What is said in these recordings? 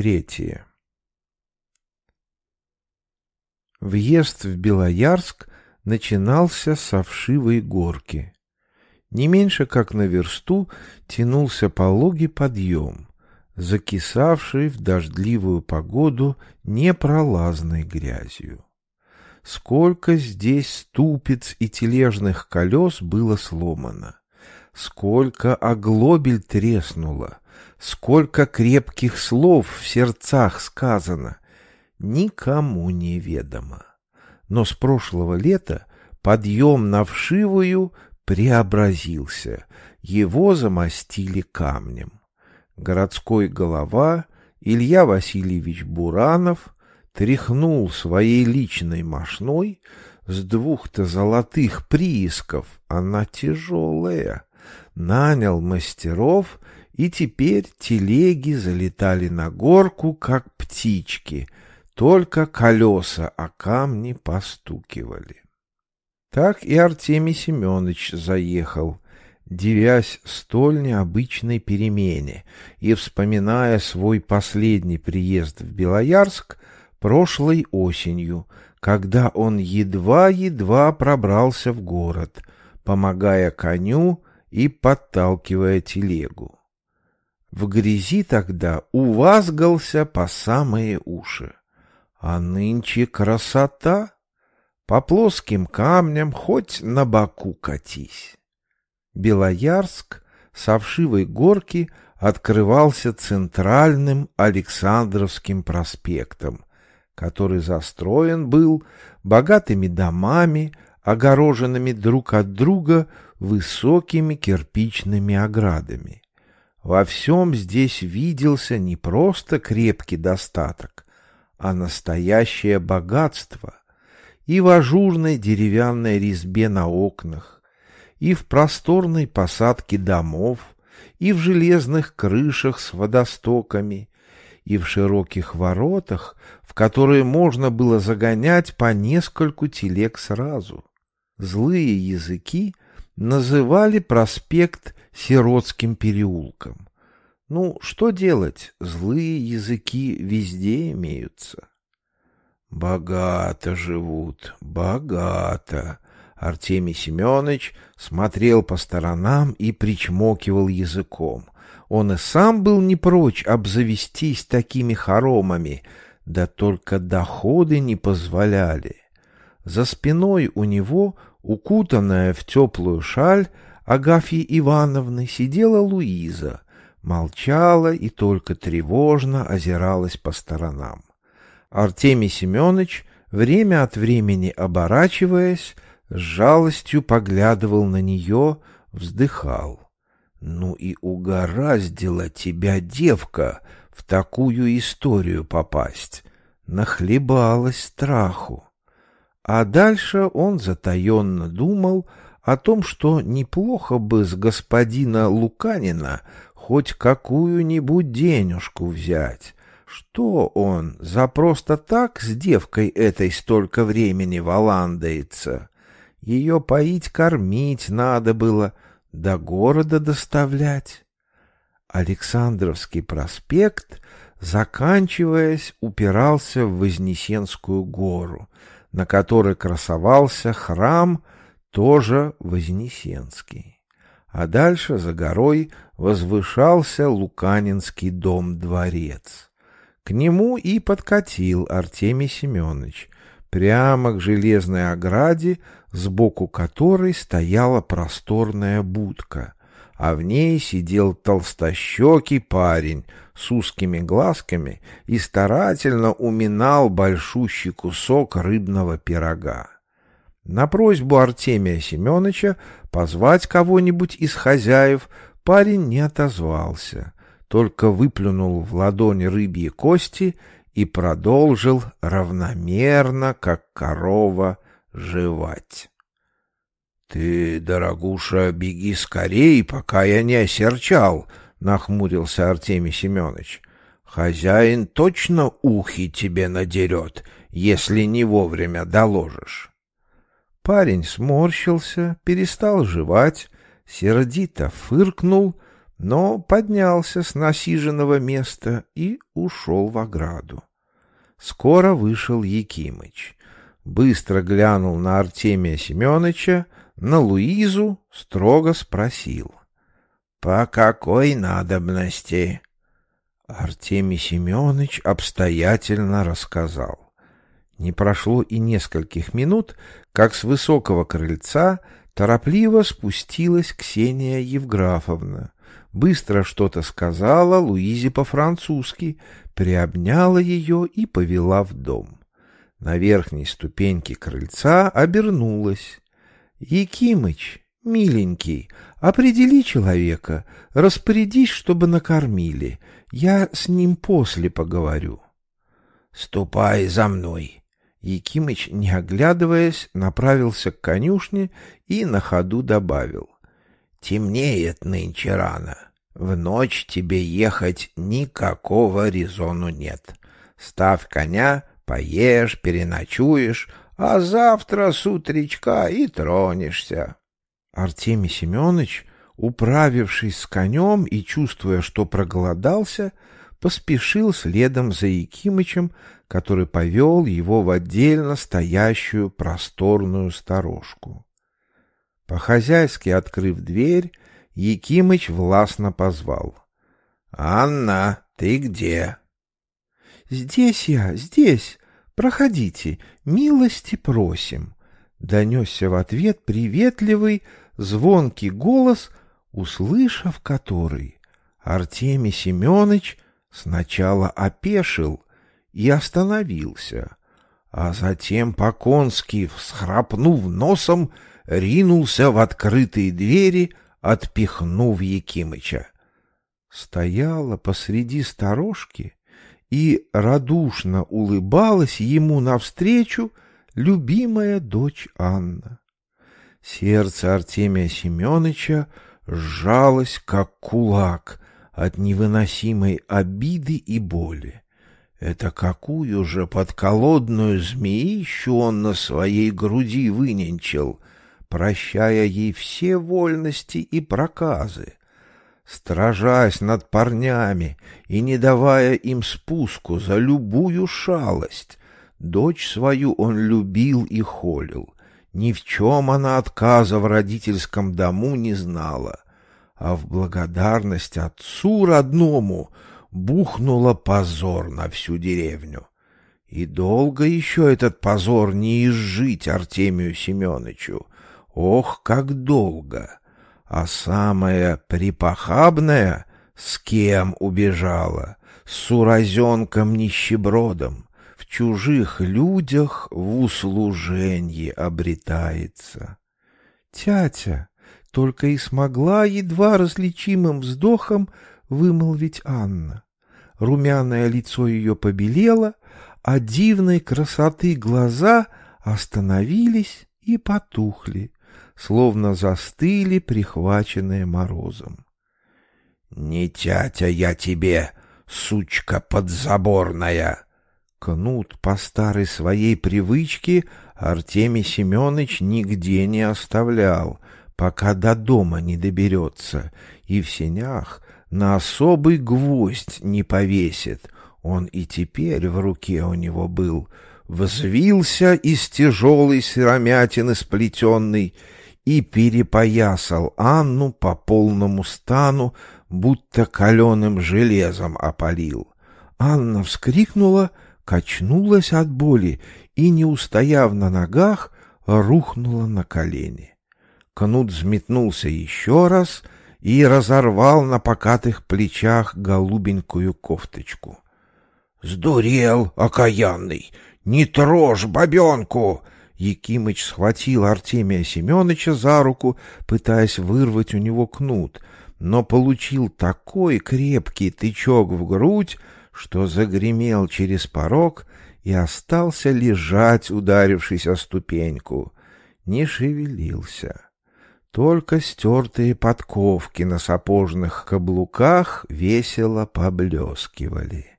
Третье. Въезд в Белоярск начинался со вшивой горки. Не меньше как на версту тянулся пологий подъем, закисавший в дождливую погоду непролазной грязью. Сколько здесь ступиц и тележных колес было сломано, сколько оглобель треснуло, сколько крепких слов в сердцах сказано, никому не ведомо. Но с прошлого лета подъем на вшивую преобразился, его замостили камнем. Городской голова Илья Васильевич Буранов тряхнул своей личной мошной с двух-то золотых приисков, она тяжелая, нанял мастеров, и теперь телеги залетали на горку, как птички, только колеса о камни постукивали. Так и Артемий Семенович заехал, девясь столь необычной перемене и вспоминая свой последний приезд в Белоярск прошлой осенью, когда он едва-едва пробрался в город, помогая коню и подталкивая телегу. В грязи тогда увазгался по самые уши. А нынче красота! По плоским камням хоть на боку катись. Белоярск со вшивой горки открывался центральным Александровским проспектом, который застроен был богатыми домами, огороженными друг от друга высокими кирпичными оградами. Во всем здесь виделся не просто крепкий достаток, а настоящее богатство и в ажурной деревянной резьбе на окнах, и в просторной посадке домов, и в железных крышах с водостоками, и в широких воротах, в которые можно было загонять по нескольку телег сразу. Злые языки называли проспект Сиротским переулком. Ну, что делать? Злые языки везде имеются. Богато живут, богато. Артемий Семенович смотрел по сторонам и причмокивал языком. Он и сам был не прочь обзавестись такими хоромами, да только доходы не позволяли. За спиной у него, укутанная в теплую шаль, Агафьи Ивановны сидела Луиза, молчала и только тревожно озиралась по сторонам. Артемий Семенович, время от времени оборачиваясь, с жалостью поглядывал на нее, вздыхал. «Ну и угораздила тебя, девка, в такую историю попасть!» Нахлебалась страху. А дальше он затаенно думал о том, что неплохо бы с господина Луканина хоть какую-нибудь денежку взять, что он за просто так с девкой этой столько времени валандается? Ее поить, кормить надо было, до города доставлять. Александровский проспект, заканчиваясь, упирался в Вознесенскую гору, на которой красовался храм, тоже Вознесенский. А дальше за горой возвышался Луканинский дом-дворец. К нему и подкатил Артемий Семенович, прямо к железной ограде, сбоку которой стояла просторная будка, а в ней сидел толстощекий парень с узкими глазками и старательно уминал большущий кусок рыбного пирога. На просьбу Артемия Семеновича позвать кого-нибудь из хозяев парень не отозвался — только выплюнул в ладони рыбьи кости и продолжил равномерно, как корова, жевать. — Ты, дорогуша, беги скорей, пока я не осерчал, — нахмурился Артемий Семенович. — Хозяин точно ухи тебе надерет, если не вовремя доложишь. Парень сморщился, перестал жевать, сердито фыркнул — но поднялся с насиженного места и ушел в ограду. Скоро вышел Якимыч. Быстро глянул на Артемия Семеновича, на Луизу, строго спросил. — По какой надобности? Артемий Семенович обстоятельно рассказал. Не прошло и нескольких минут, как с высокого крыльца торопливо спустилась Ксения Евграфовна. Быстро что-то сказала Луизе по-французски, приобняла ее и повела в дом. На верхней ступеньке крыльца обернулась. — Якимыч, миленький, определи человека, распорядись, чтобы накормили. Я с ним после поговорю. — Ступай за мной. Якимыч, не оглядываясь, направился к конюшне и на ходу добавил. — Темнеет нынче рано. В ночь тебе ехать никакого резону нет. Ставь коня Поешь, переночуешь, а завтра с утречка и тронешься. Артемий Семенович, управившись с конем и чувствуя, что проголодался, поспешил следом за Якимычем, который повел его в отдельно стоящую просторную сторожку. По-хозяйски открыв дверь, Якимыч властно позвал. — Анна, ты где? — Здесь я, здесь. Проходите, милости просим. Донесся в ответ приветливый, звонкий голос, услышав который, Артемий Семенович сначала опешил и остановился, а затем по-конски, всхрапнув носом, ринулся в открытые двери, отпихнув Якимыча. Стояла посреди сторожки и радушно улыбалась ему навстречу любимая дочь Анна. Сердце Артемия Семеновича сжалось, как кулак, от невыносимой обиды и боли. Это какую же подколодную змеищу он на своей груди выненчил, прощая ей все вольности и проказы стражась над парнями и не давая им спуску за любую шалость. Дочь свою он любил и холил. Ни в чем она отказа в родительском дому не знала, а в благодарность отцу родному бухнула позор на всю деревню. И долго еще этот позор не изжить Артемию Семеновичу. Ох, как долго! А самое припохабное, с кем убежала, с уразенком-нищебродом, в чужих людях в услуженье обретается. Тятя только и смогла едва различимым вздохом вымолвить Анна. Румяное лицо ее побелело, а дивной красоты глаза остановились и потухли словно застыли, прихваченные морозом. — Не тятя я тебе, сучка подзаборная! Кнут по старой своей привычке Артемий Семенович нигде не оставлял, пока до дома не доберется, и в сенях на особый гвоздь не повесит. Он и теперь в руке у него был, взвился из тяжелой сыромятины сплетенный и перепоясал Анну по полному стану, будто каленым железом опалил. Анна вскрикнула, качнулась от боли и, не устояв на ногах, рухнула на колени. Кнут взметнулся еще раз и разорвал на покатых плечах голубенькую кофточку. — Сдурел, окаянный! Не трожь бабенку! Якимыч схватил Артемия Семеновича за руку, пытаясь вырвать у него кнут, но получил такой крепкий тычок в грудь, что загремел через порог и остался лежать, ударившись о ступеньку. Не шевелился. Только стертые подковки на сапожных каблуках весело поблескивали.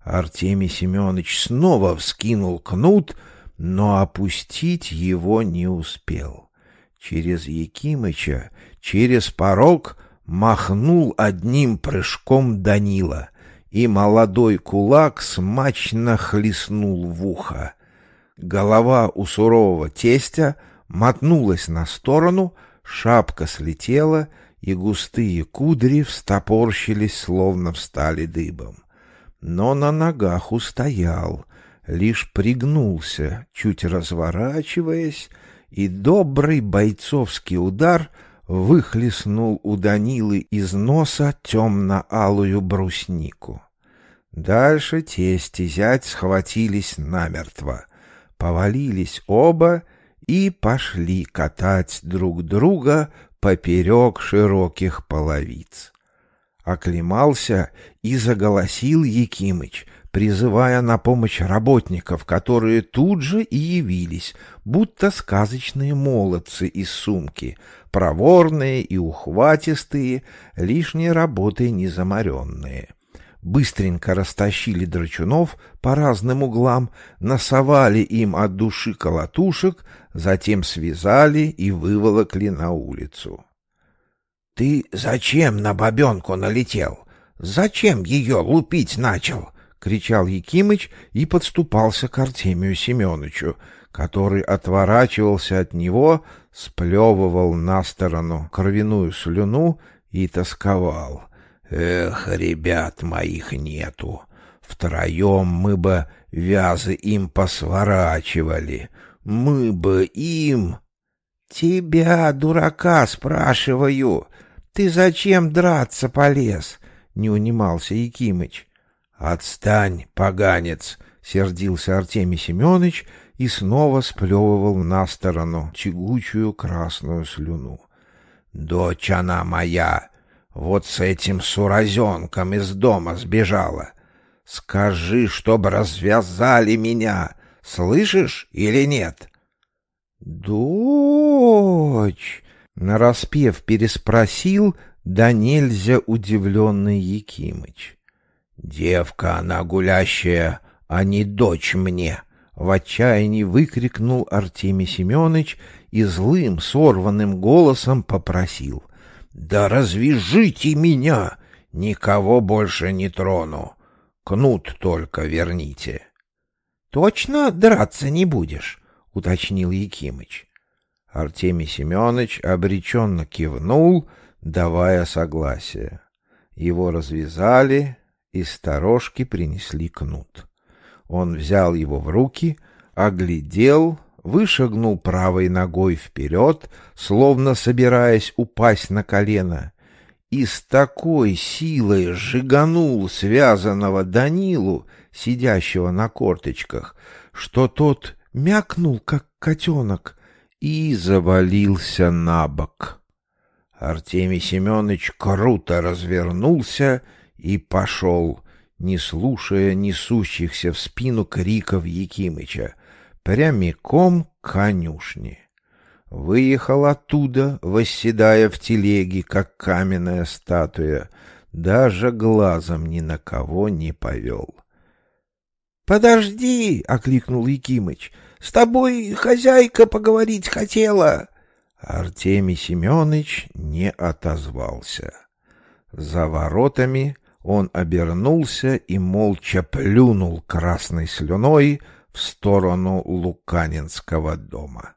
Артемий Семенович снова вскинул кнут — но опустить его не успел. Через Якимыча, через порог махнул одним прыжком Данила, и молодой кулак смачно хлестнул в ухо. Голова у сурового тестя мотнулась на сторону, шапка слетела, и густые кудри встопорщились, словно встали дыбом. Но на ногах устоял, лишь пригнулся, чуть разворачиваясь, и добрый бойцовский удар выхлестнул у Данилы из носа темно-алую бруснику. Дальше тесть и зять схватились намертво, повалились оба и пошли катать друг друга поперек широких половиц. Оклемался и заголосил Якимыч, призывая на помощь работников, которые тут же и явились, будто сказочные молодцы из сумки, проворные и ухватистые, лишней работой не заморенные. Быстренько растащили драчунов по разным углам, насовали им от души колотушек, затем связали и выволокли на улицу. — Ты зачем на бабенку налетел? Зачем ее лупить начал? — кричал Якимыч и подступался к Артемию Семеновичу, который отворачивался от него, сплевывал на сторону кровяную слюну и тосковал. «Эх, ребят моих нету! Втроем мы бы вязы им посворачивали, мы бы им...» «Тебя, дурака, спрашиваю, ты зачем драться полез?» — не унимался Якимыч. «Отстань, поганец!» — сердился Артемий Семенович и снова сплевывал на сторону тягучую красную слюну. «Дочь она моя! Вот с этим суразенком из дома сбежала! Скажи, чтоб развязали меня! Слышишь или нет?» «Дочь!» — нараспев переспросил да нельзя удивленный Якимыч. «Девка она гулящая, а не дочь мне!» В отчаянии выкрикнул Артемий Семенович и злым, сорванным голосом попросил. «Да развяжите меня! Никого больше не трону! Кнут только верните!» «Точно драться не будешь?» — уточнил Якимыч. Артемий Семенович обреченно кивнул, давая согласие. Его развязали, из сторожки принесли кнут. Он взял его в руки, оглядел, вышагнул правой ногой вперед, словно собираясь упасть на колено, и с такой силой сжиганул связанного Данилу, сидящего на корточках, что тот мякнул, как котенок, и завалился на бок. Артемий Семенович круто развернулся и пошел, не слушая несущихся в спину криков Якимыча, прямиком к конюшне. Выехал оттуда, восседая в телеге, как каменная статуя, даже глазом ни на кого не повел. — Подожди! — окликнул Якимыч. — С тобой хозяйка поговорить хотела. Артемий Семенович не отозвался. За воротами он обернулся и молча плюнул красной слюной в сторону Луканинского дома.